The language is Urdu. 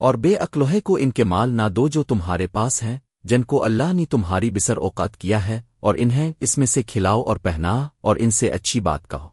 اور بے اکلوہے کو ان کے مال نہ دو جو تمہارے پاس ہیں، جن کو اللہ نے تمہاری بسر اوقات کیا ہے، اور انہیں اس میں سے کھلاؤ اور پہنا اور ان سے اچھی بات کہو۔